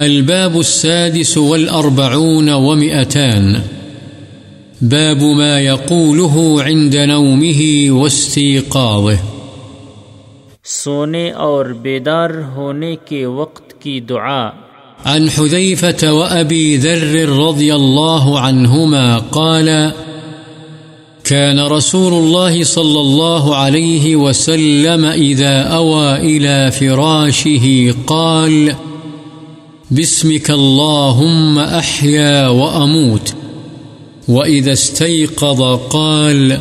الباب السادس والأربعون ومئتان. باب ما يقوله عند نومه واستيقاظه. سونے اور بیدار ہونے کے وقت کی دعا۔ عن حذيفة وأبي ذر رضي الله عنهما قال كان رسول الله صلى الله عليه وسلم إذا أوى إلى فراشه قال باسمك اللهم أحيا وأموت. وإذا استيقظ قال،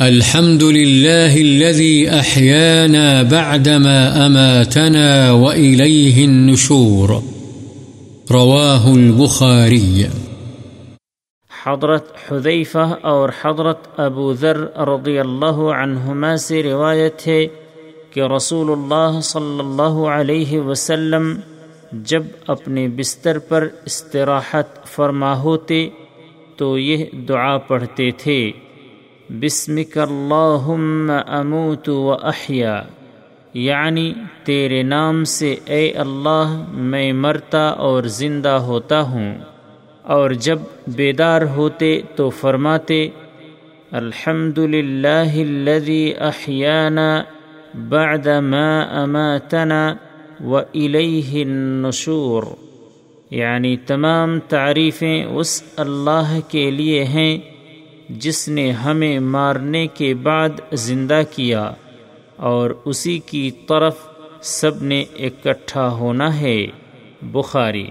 الحمد لله الذي أحيانا بعدما أماتنا وإليه النشور. رواه البخاري. حضرت حذیفہ اور حضرت ابو ذر رضی اللہ عنہما سے روایت ہے کہ رسول اللہ صلی اللہ علیہ وسلم جب اپنے بستر پر استراحت فرما ہوتے تو یہ دعا پڑھتے تھے، بسمک اللہم اموت و احیا یعنی تیرے نام سے اے اللہ میں مرتا اور زندہ ہوتا ہوں۔ اور جب بیدار ہوتے تو فرماتے الحمد للہ الذي احیانا بعد ما اماتنا وإلیہ النشور۔ یعنی تمام تعریفیں اس اللہ کے لیے ہیں جس نے ہمیں مارنے کے بعد زندہ کیا، اور اسی کی طرف سب نے اکٹھا ہونا ہے۔ بخاری۔